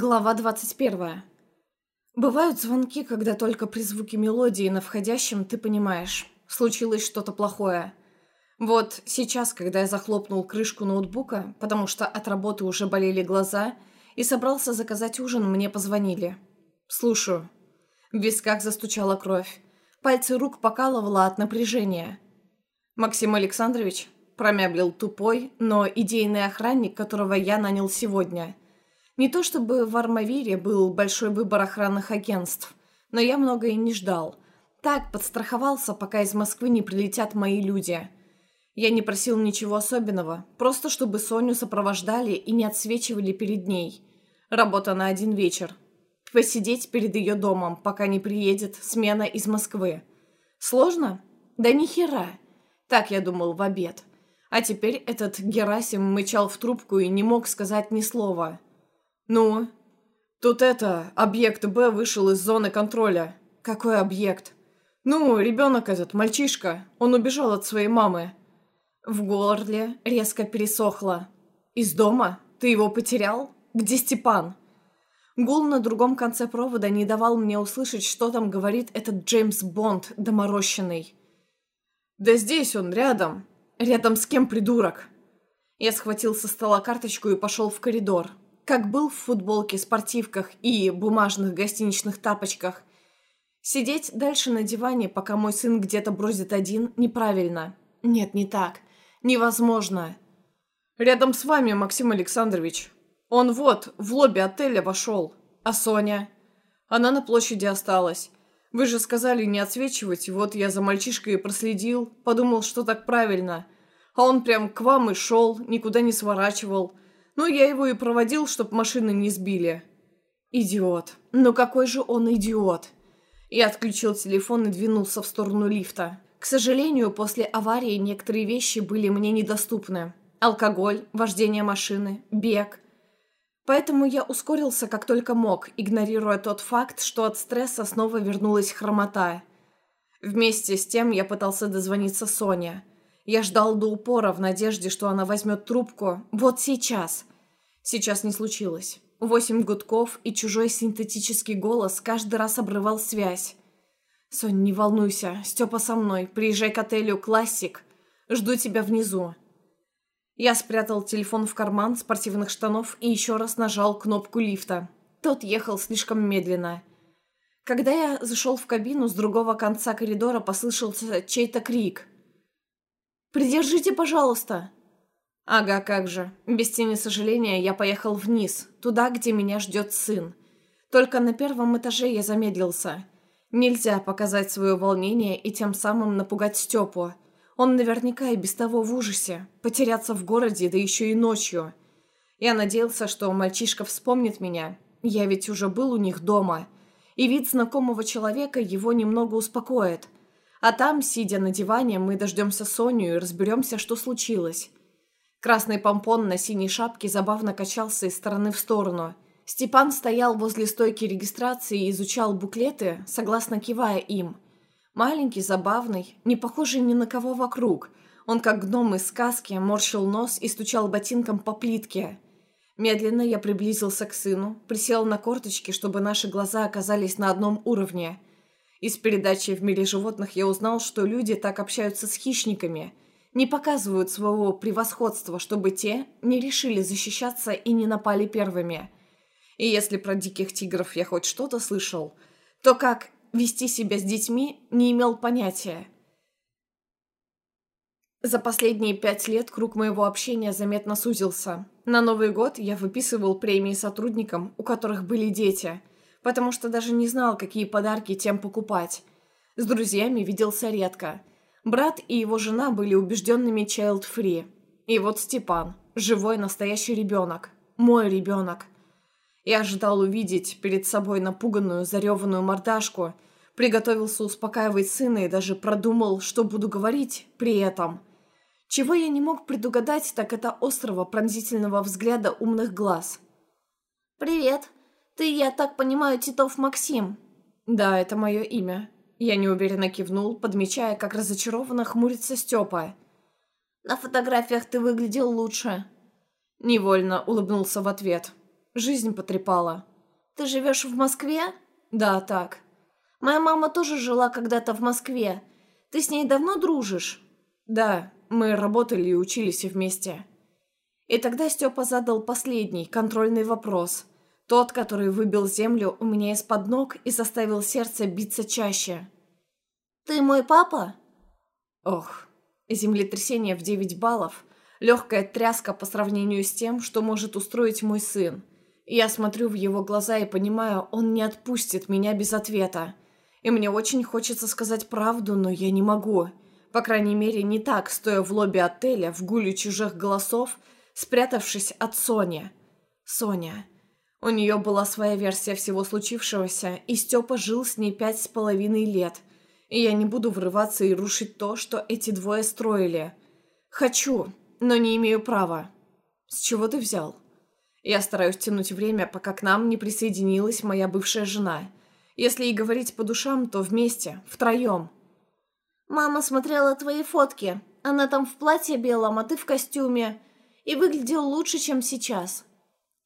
Глава 21. Бывают звонки, когда только при звуке мелодии на входящем ты понимаешь, случилось что-то плохое. Вот сейчас, когда я захлопнул крышку ноутбука, потому что от работы уже болели глаза, и собрался заказать ужин, мне позвонили. Слушаю. В висках застучала кровь. Пальцы рук покалывало от напряжения. «Максим Александрович?» промямлил тупой, но идейный охранник, которого я нанял сегодня – не то чтобы в Армавире был большой выбор охранных агентств, но я многое не ждал. Так, подстраховался, пока из Москвы не прилетят мои люди. Я не просил ничего особенного, просто чтобы Соню сопровождали и не отсвечивали перед ней. Работа на один вечер. Посидеть перед ее домом, пока не приедет смена из Москвы. Сложно? Да ни хера. Так я думал в обед. А теперь этот Герасим мычал в трубку и не мог сказать ни слова. «Ну?» «Тут это, объект Б вышел из зоны контроля». «Какой объект?» «Ну, ребенок этот, мальчишка. Он убежал от своей мамы». В горле резко пересохло. «Из дома? Ты его потерял? Где Степан?» Гул на другом конце провода не давал мне услышать, что там говорит этот Джеймс Бонд доморощенный. «Да здесь он, рядом. Рядом с кем, придурок?» Я схватил со стола карточку и пошел в коридор как был в футболке, спортивках и бумажных гостиничных тапочках. Сидеть дальше на диване, пока мой сын где-то бродит один, неправильно. Нет, не так. Невозможно. Рядом с вами, Максим Александрович. Он вот, в лобби отеля вошел. А Соня? Она на площади осталась. Вы же сказали не отсвечивать, вот я за мальчишкой проследил, подумал, что так правильно. А он прям к вам и шел, никуда не сворачивал. Ну, я его и проводил, чтоб машины не сбили. Идиот. Ну какой же он идиот. Я отключил телефон и двинулся в сторону лифта. К сожалению, после аварии некоторые вещи были мне недоступны. Алкоголь, вождение машины, бег. Поэтому я ускорился как только мог, игнорируя тот факт, что от стресса снова вернулась хромота. Вместе с тем я пытался дозвониться Соне. Я ждал до упора в надежде, что она возьмет трубку вот сейчас. Сейчас не случилось. Восемь гудков и чужой синтетический голос каждый раз обрывал связь. «Сонь, не волнуйся, Степа со мной, приезжай к отелю «Классик». Жду тебя внизу». Я спрятал телефон в карман спортивных штанов и еще раз нажал кнопку лифта. Тот ехал слишком медленно. Когда я зашел в кабину, с другого конца коридора послышался чей-то крик – «Придержите, пожалуйста!» Ага, как же. Без тени сожаления я поехал вниз, туда, где меня ждет сын. Только на первом этаже я замедлился. Нельзя показать свое волнение и тем самым напугать Степу. Он наверняка и без того в ужасе. Потеряться в городе, да еще и ночью. Я надеялся, что мальчишка вспомнит меня. Я ведь уже был у них дома. И вид знакомого человека его немного успокоит. А там, сидя на диване, мы дождемся Соню и разберемся, что случилось. Красный помпон на синей шапке забавно качался из стороны в сторону. Степан стоял возле стойки регистрации и изучал буклеты, согласно кивая им. Маленький, забавный, не похожий ни на кого вокруг. Он, как гном из сказки, морщил нос и стучал ботинком по плитке. Медленно я приблизился к сыну, присел на корточки, чтобы наши глаза оказались на одном уровне – из передачи «В мире животных» я узнал, что люди так общаются с хищниками, не показывают своего превосходства, чтобы те не решили защищаться и не напали первыми. И если про диких тигров я хоть что-то слышал, то как вести себя с детьми не имел понятия. За последние пять лет круг моего общения заметно сузился. На Новый год я выписывал премии сотрудникам, у которых были дети – потому что даже не знал, какие подарки тем покупать. С друзьями виделся редко. Брат и его жена были убежденными child-free. И вот Степан, живой настоящий ребенок. Мой ребенок. Я ожидал увидеть перед собой напуганную, зареванную мордашку, приготовился успокаивать сына и даже продумал, что буду говорить при этом. Чего я не мог предугадать, так это острого пронзительного взгляда умных глаз. «Привет!» «Ты, я так понимаю, Титов Максим?» «Да, это мое имя». Я неуверенно кивнул, подмечая, как разочарованно хмурится Степа. «На фотографиях ты выглядел лучше». Невольно улыбнулся в ответ. Жизнь потрепала. Ты живешь в Москве? Да, так. Моя мама тоже жила когда-то в Москве. Ты с ней давно дружишь? Да, мы работали и учились вместе. И тогда Степа задал последний, контрольный вопрос. Тот, который выбил землю у меня из-под ног и заставил сердце биться чаще. «Ты мой папа?» Ох, землетрясение в 9 баллов. Легкая тряска по сравнению с тем, что может устроить мой сын. Я смотрю в его глаза и понимаю, он не отпустит меня без ответа. И мне очень хочется сказать правду, но я не могу. По крайней мере, не так, стоя в лобби отеля, в гуле чужих голосов, спрятавшись от Сони. Соня. У нее была своя версия всего случившегося, и Степа жил с ней пять с половиной лет. И я не буду врываться и рушить то, что эти двое строили. Хочу, но не имею права. С чего ты взял? Я стараюсь тянуть время, пока к нам не присоединилась моя бывшая жена. Если и говорить по душам, то вместе, втроем. Мама смотрела твои фотки. Она там в платье белом, а ты в костюме. И выглядел лучше, чем сейчас.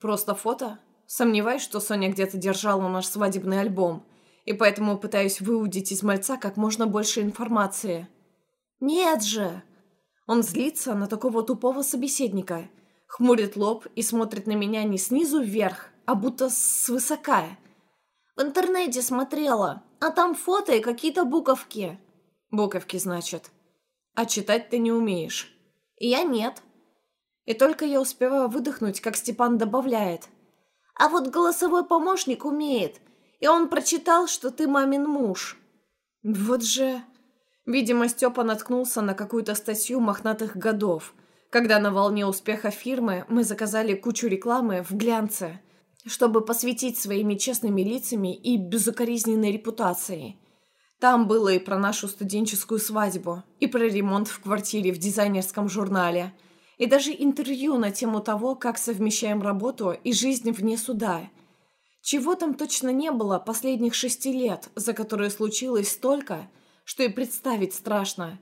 Просто фото? Сомневаюсь, что Соня где-то держала наш свадебный альбом. И поэтому пытаюсь выудить из мальца как можно больше информации. Нет же! Он злится на такого тупого собеседника. Хмурит лоб и смотрит на меня не снизу вверх, а будто свысока. В интернете смотрела, а там фото и какие-то буковки. Буковки, значит. А читать ты не умеешь. Я нет. И только я успеваю выдохнуть, как Степан добавляет. А вот голосовой помощник умеет. И он прочитал, что ты мамин муж. Вот же... Видимо, Степа наткнулся на какую-то статью мохнатых годов, когда на волне успеха фирмы мы заказали кучу рекламы в глянце, чтобы посвятить своими честными лицами и безукоризненной репутацией. Там было и про нашу студенческую свадьбу, и про ремонт в квартире в дизайнерском журнале, и даже интервью на тему того, как совмещаем работу и жизнь вне суда. Чего там точно не было последних шести лет, за которые случилось столько – что и представить страшно.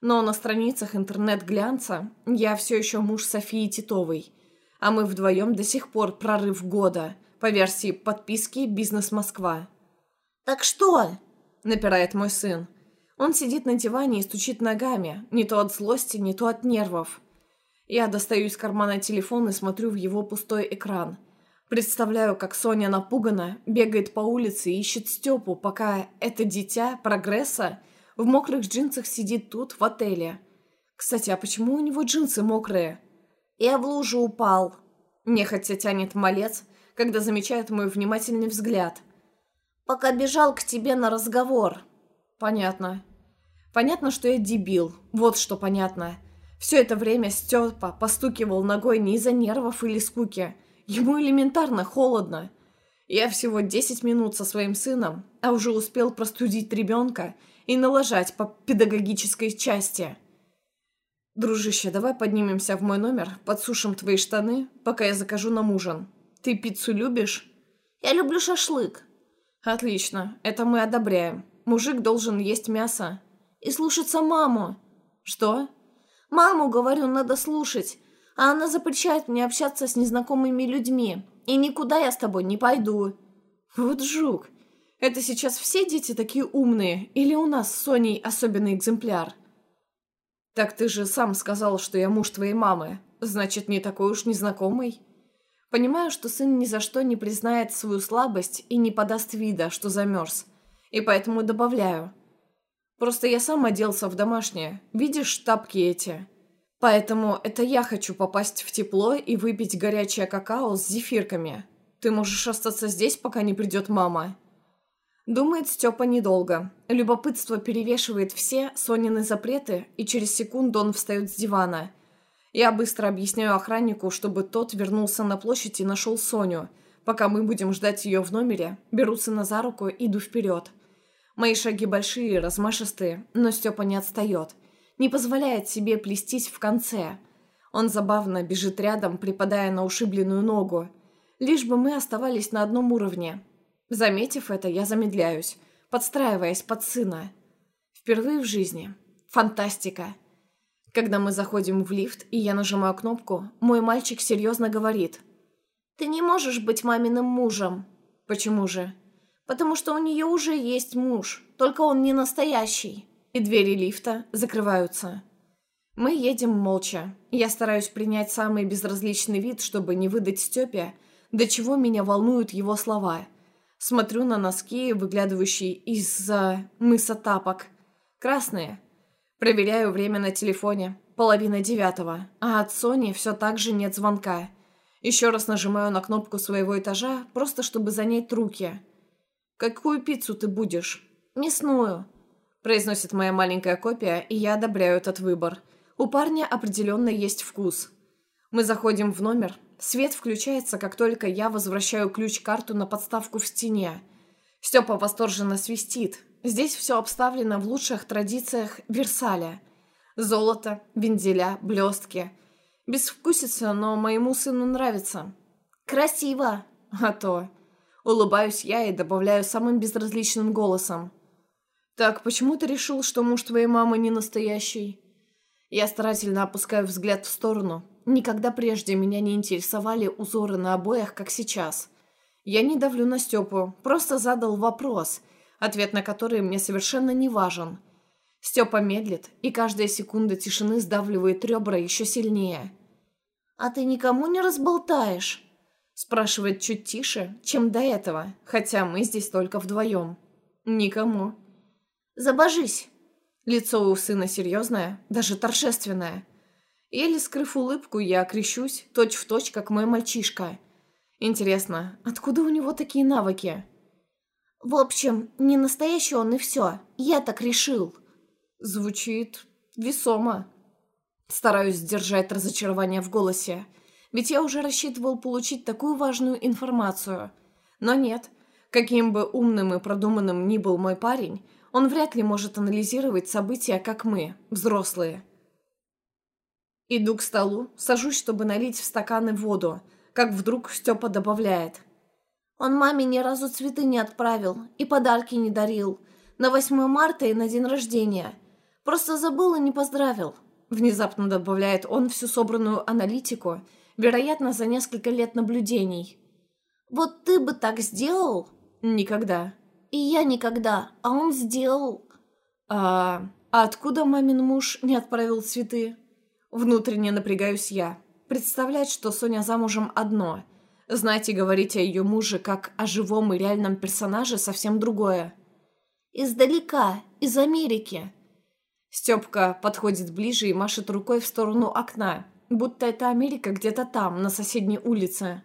Но на страницах интернет-глянца я все еще муж Софии Титовой, а мы вдвоем до сих пор прорыв года по версии подписки «Бизнес Москва». «Так что?» – напирает мой сын. Он сидит на диване и стучит ногами, не то от злости, не то от нервов. Я достаю из кармана телефон и смотрю в его пустой экран. Представляю, как Соня напугана, бегает по улице и ищет Степу, пока это дитя прогресса в мокрых джинсах сидит тут, в отеле. Кстати, а почему у него джинсы мокрые? Я в лужу упал. Нехотя тянет малец, когда замечает мой внимательный взгляд. Пока бежал к тебе на разговор. Понятно. Понятно, что я дебил. Вот что понятно. Все это время Степа постукивал ногой не из-за нервов или скуки, Ему элементарно холодно. Я всего 10 минут со своим сыном, а уже успел простудить ребенка и налажать по педагогической части. Дружище, давай поднимемся в мой номер, подсушим твои штаны, пока я закажу нам ужин. Ты пиццу любишь? Я люблю шашлык. Отлично, это мы одобряем. Мужик должен есть мясо. И слушаться маму. Что? Маму, говорю, надо слушать а она запрещает мне общаться с незнакомыми людьми. И никуда я с тобой не пойду». «Вот жук. Это сейчас все дети такие умные? Или у нас с Соней особенный экземпляр?» «Так ты же сам сказал, что я муж твоей мамы. Значит, не такой уж незнакомый?» Понимаю, что сын ни за что не признает свою слабость и не подаст вида, что замерз. И поэтому добавляю. Просто я сам оделся в домашнее. Видишь тапки эти? Поэтому это я хочу попасть в тепло и выпить горячее какао с зефирками. Ты можешь остаться здесь, пока не придет мама». Думает Степа недолго. Любопытство перевешивает все Сонины запреты, и через секунду он встает с дивана. Я быстро объясняю охраннику, чтобы тот вернулся на площадь и нашел Соню. Пока мы будем ждать ее в номере, беру сына за руку иду вперед. Мои шаги большие, размашистые, но Степа не отстает – не позволяет себе плестись в конце. Он забавно бежит рядом, припадая на ушибленную ногу. Лишь бы мы оставались на одном уровне. Заметив это, я замедляюсь, подстраиваясь под сына. Впервые в жизни. Фантастика. Когда мы заходим в лифт, и я нажимаю кнопку, мой мальчик серьезно говорит. Ты не можешь быть маминым мужем. Почему же? Потому что у нее уже есть муж, только он не настоящий. И двери лифта закрываются. Мы едем молча. Я стараюсь принять самый безразличный вид, чтобы не выдать Степе, до чего меня волнуют его слова. Смотрю на носки, выглядывающие из-за мыса тапок. Красные. Проверяю время на телефоне. Половина девятого. А от Сони все так же нет звонка. Еще раз нажимаю на кнопку своего этажа, просто чтобы занять руки. «Какую пиццу ты будешь?» «Мясную», – произносит моя маленькая копия, и я одобряю этот выбор. У парня определенно есть вкус. Мы заходим в номер. Свет включается, как только я возвращаю ключ-карту на подставку в стене. Степа восторженно свистит. Здесь все обставлено в лучших традициях Версаля. Золото, вензеля, блестки. Безвкусица, но моему сыну нравится. «Красиво!» А то. Улыбаюсь я и добавляю самым безразличным голосом. «Так, почему ты решил, что муж твоей мамы не настоящий?» Я старательно опускаю взгляд в сторону. Никогда прежде меня не интересовали узоры на обоях, как сейчас. Я не давлю на Степу, просто задал вопрос, ответ на который мне совершенно не важен. Степа медлит, и каждая секунда тишины сдавливает ребра еще сильнее. «А ты никому не разболтаешь?» Спрашивает чуть тише, чем до этого, хотя мы здесь только вдвоем. «Никому». «Забожись!» Лицо у сына серьезное, даже торжественное. Еле скрыв улыбку, я крещусь, точь-в-точь, точь, как мой мальчишка. Интересно, откуда у него такие навыки? В общем, не настоящий он и все. Я так решил. Звучит весомо. Стараюсь сдержать разочарование в голосе. Ведь я уже рассчитывал получить такую важную информацию. Но нет. Каким бы умным и продуманным ни был мой парень, он вряд ли может анализировать события, как мы, взрослые. Иду к столу, сажусь, чтобы налить в стаканы воду, как вдруг Степа добавляет. Он маме ни разу цветы не отправил и подарки не дарил. На 8 марта и на день рождения. Просто забыл и не поздравил. Внезапно добавляет он всю собранную аналитику, вероятно, за несколько лет наблюдений. «Вот ты бы так сделал?» «Никогда». И я никогда, а он сделал. А, а откуда мамин муж не отправил цветы? Внутренне напрягаюсь я. Представлять, что Соня замужем одно. Знать и говорить о ее муже как о живом и реальном персонаже совсем другое. Издалека, из Америки. Степка подходит ближе и машет рукой в сторону окна, будто это Америка где-то там, на соседней улице.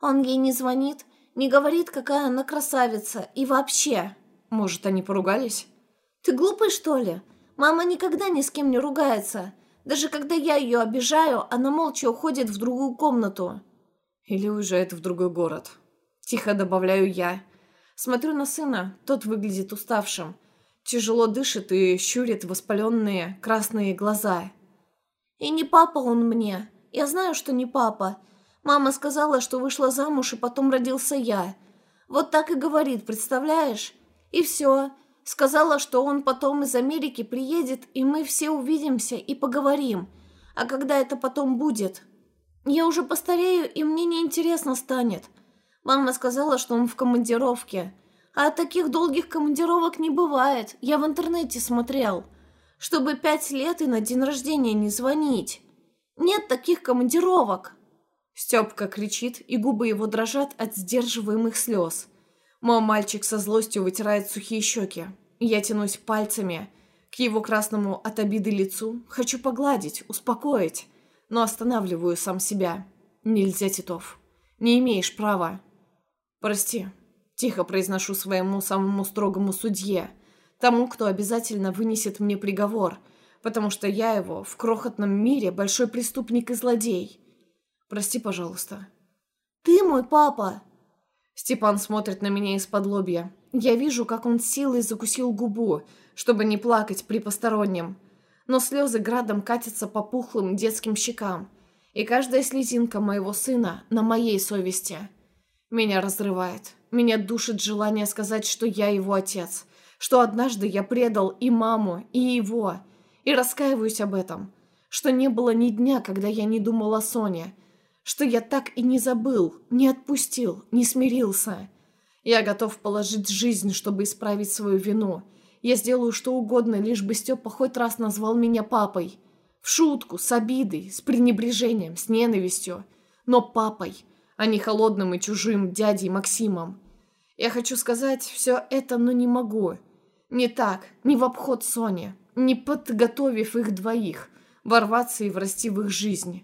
Он ей не звонит, не говорит, какая она красавица. И вообще... Может, они поругались? Ты глупый, что ли? Мама никогда ни с кем не ругается. Даже когда я ее обижаю, она молча уходит в другую комнату. Или уезжает в другой город. Тихо добавляю я. Смотрю на сына, тот выглядит уставшим. Тяжело дышит и щурит воспаленные красные глаза. И не папа он мне. Я знаю, что не папа. Мама сказала, что вышла замуж, и потом родился я. Вот так и говорит, представляешь? И все. Сказала, что он потом из Америки приедет, и мы все увидимся и поговорим. А когда это потом будет? Я уже постарею, и мне неинтересно станет. Мама сказала, что он в командировке. А таких долгих командировок не бывает. Я в интернете смотрел. Чтобы пять лет и на день рождения не звонить. Нет таких командировок. Степка кричит, и губы его дрожат от сдерживаемых слез. Мой мальчик со злостью вытирает сухие щеки. Я тянусь пальцами к его красному от обиды лицу. Хочу погладить, успокоить, но останавливаю сам себя. Нельзя, Титов. Не имеешь права. Прости. Тихо произношу своему самому строгому судье. Тому, кто обязательно вынесет мне приговор, потому что я его в крохотном мире большой преступник и злодей. Прости, пожалуйста». «Ты мой папа!» Степан смотрит на меня из-под лобья. Я вижу, как он силой закусил губу, чтобы не плакать при постороннем. Но слезы градом катятся по пухлым детским щекам. И каждая слезинка моего сына на моей совести. Меня разрывает. Меня душит желание сказать, что я его отец. Что однажды я предал и маму, и его. И раскаиваюсь об этом. Что не было ни дня, когда я не думал о Соне что я так и не забыл, не отпустил, не смирился. Я готов положить жизнь, чтобы исправить свою вину. Я сделаю что угодно, лишь бы Степа хоть раз назвал меня папой. В шутку, с обидой, с пренебрежением, с ненавистью. Но папой, а не холодным и чужим дядей Максимом. Я хочу сказать все это, но не могу. Не так, не в обход Сони, не подготовив их двоих, ворваться и врасти в их жизнь.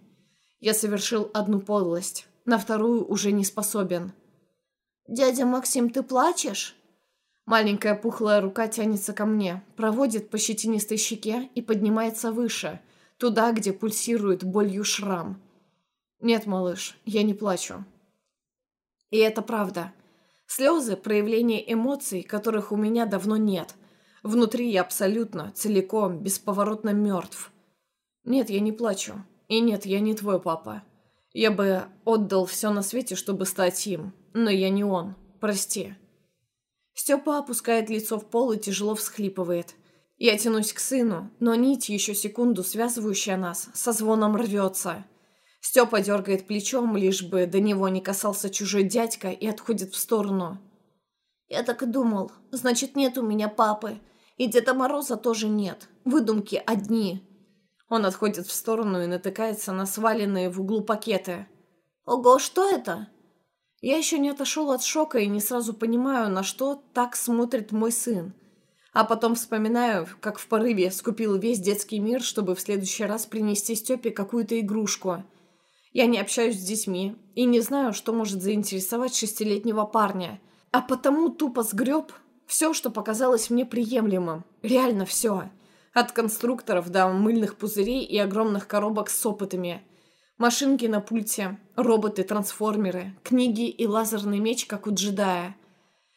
Я совершил одну подлость, на вторую уже не способен. «Дядя Максим, ты плачешь?» Маленькая пухлая рука тянется ко мне, проводит по щетинистой щеке и поднимается выше, туда, где пульсирует болью шрам. «Нет, малыш, я не плачу». И это правда. Слезы – проявление эмоций, которых у меня давно нет. Внутри я абсолютно, целиком, бесповоротно мертв. Нет, я не плачу. И нет, я не твой папа. Я бы отдал все на свете, чтобы стать им. Но я не он. Прости. Степа опускает лицо в пол и тяжело всхлипывает. Я тянусь к сыну, но нить, еще секунду связывающая нас, со звоном рвется. Степа дергает плечом, лишь бы до него не касался чужой дядька, и отходит в сторону. «Я так и думал. Значит, нет у меня папы. И Деда Мороза тоже нет. Выдумки одни». Он отходит в сторону и натыкается на сваленные в углу пакеты. «Ого, что это?» Я еще не отошел от шока и не сразу понимаю, на что так смотрит мой сын. А потом вспоминаю, как в порыве скупил весь детский мир, чтобы в следующий раз принести Степе какую-то игрушку. Я не общаюсь с детьми и не знаю, что может заинтересовать шестилетнего парня. А потому тупо сгреб все, что показалось мне приемлемым. Реально все. От конструкторов до мыльных пузырей и огромных коробок с опытами. Машинки на пульте, роботы-трансформеры, книги и лазерный меч, как у джедая.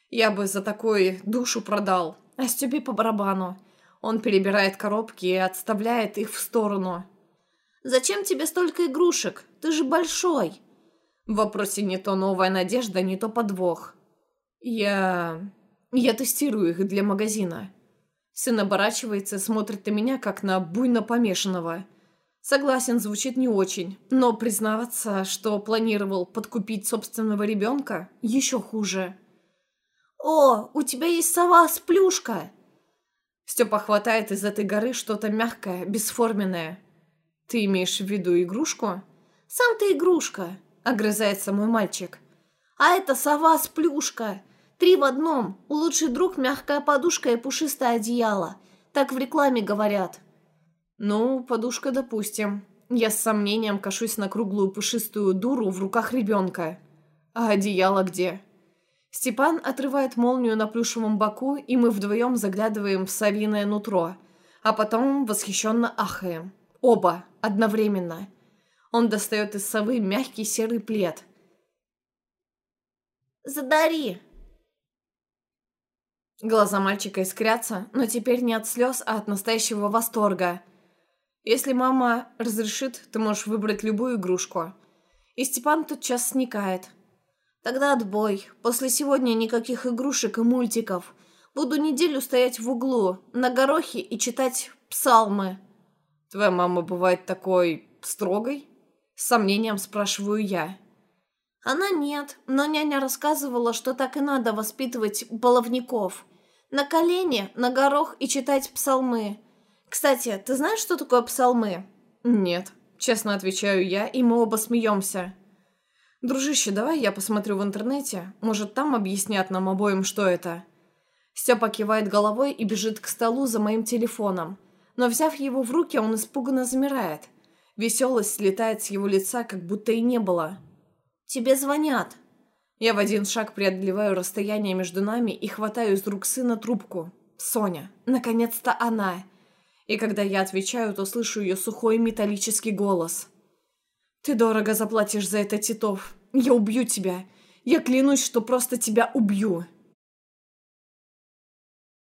Я бы за такой душу продал, а Стёбе по барабану. Он перебирает коробки и отставляет их в сторону. «Зачем тебе столько игрушек? Ты же большой!» В вопросе не то новая надежда, не то подвох. «Я... я тестирую их для магазина». Сын оборачивается смотрит на меня, как на буйно помешанного. Согласен, звучит не очень, но признаваться, что планировал подкупить собственного ребенка, еще хуже. «О, у тебя есть сова с плюшка!» Степа хватает из этой горы что-то мягкое, бесформенное. «Ты имеешь в виду игрушку?» «Сам ты игрушка», — огрызается мой мальчик. «А это сова с плюшка. Три в одном. У лучший друг мягкая подушка и пушистое одеяло. Так в рекламе говорят». «Ну, подушка, допустим. Я с сомнением кашусь на круглую пушистую дуру в руках ребенка. А одеяло где?» Степан отрывает молнию на плюшевом боку, и мы вдвоем заглядываем в совиное нутро, а потом восхищенно ахаем. Оба, одновременно. Он достает из совы мягкий серый плед. «Задари!» Глаза мальчика искрятся, но теперь не от слез, а от настоящего восторга. Если мама разрешит, ты можешь выбрать любую игрушку. И Степан тотчас сникает. Тогда отбой. После сегодня никаких игрушек и мультиков. Буду неделю стоять в углу, на горохе и читать псалмы. Твоя мама бывает такой строгой? С сомнением спрашиваю я. Она нет, но няня рассказывала, что так и надо воспитывать баловников. На колени, на горох и читать псалмы. Кстати, ты знаешь, что такое псалмы? Нет, честно отвечаю я, и мы оба смеемся. Дружище, давай я посмотрю в интернете. Может, там объяснят нам обоим, что это. Степа кивает головой и бежит к столу за моим телефоном. Но взяв его в руки, он испуганно замирает. Веселость слетает с его лица, как будто и не было. «Тебе звонят», я в один шаг преодолеваю расстояние между нами и хватаю из рук сына трубку. Соня. Наконец-то она. И когда я отвечаю, то слышу ее сухой металлический голос. «Ты дорого заплатишь за это, Титов. Я убью тебя. Я клянусь, что просто тебя убью».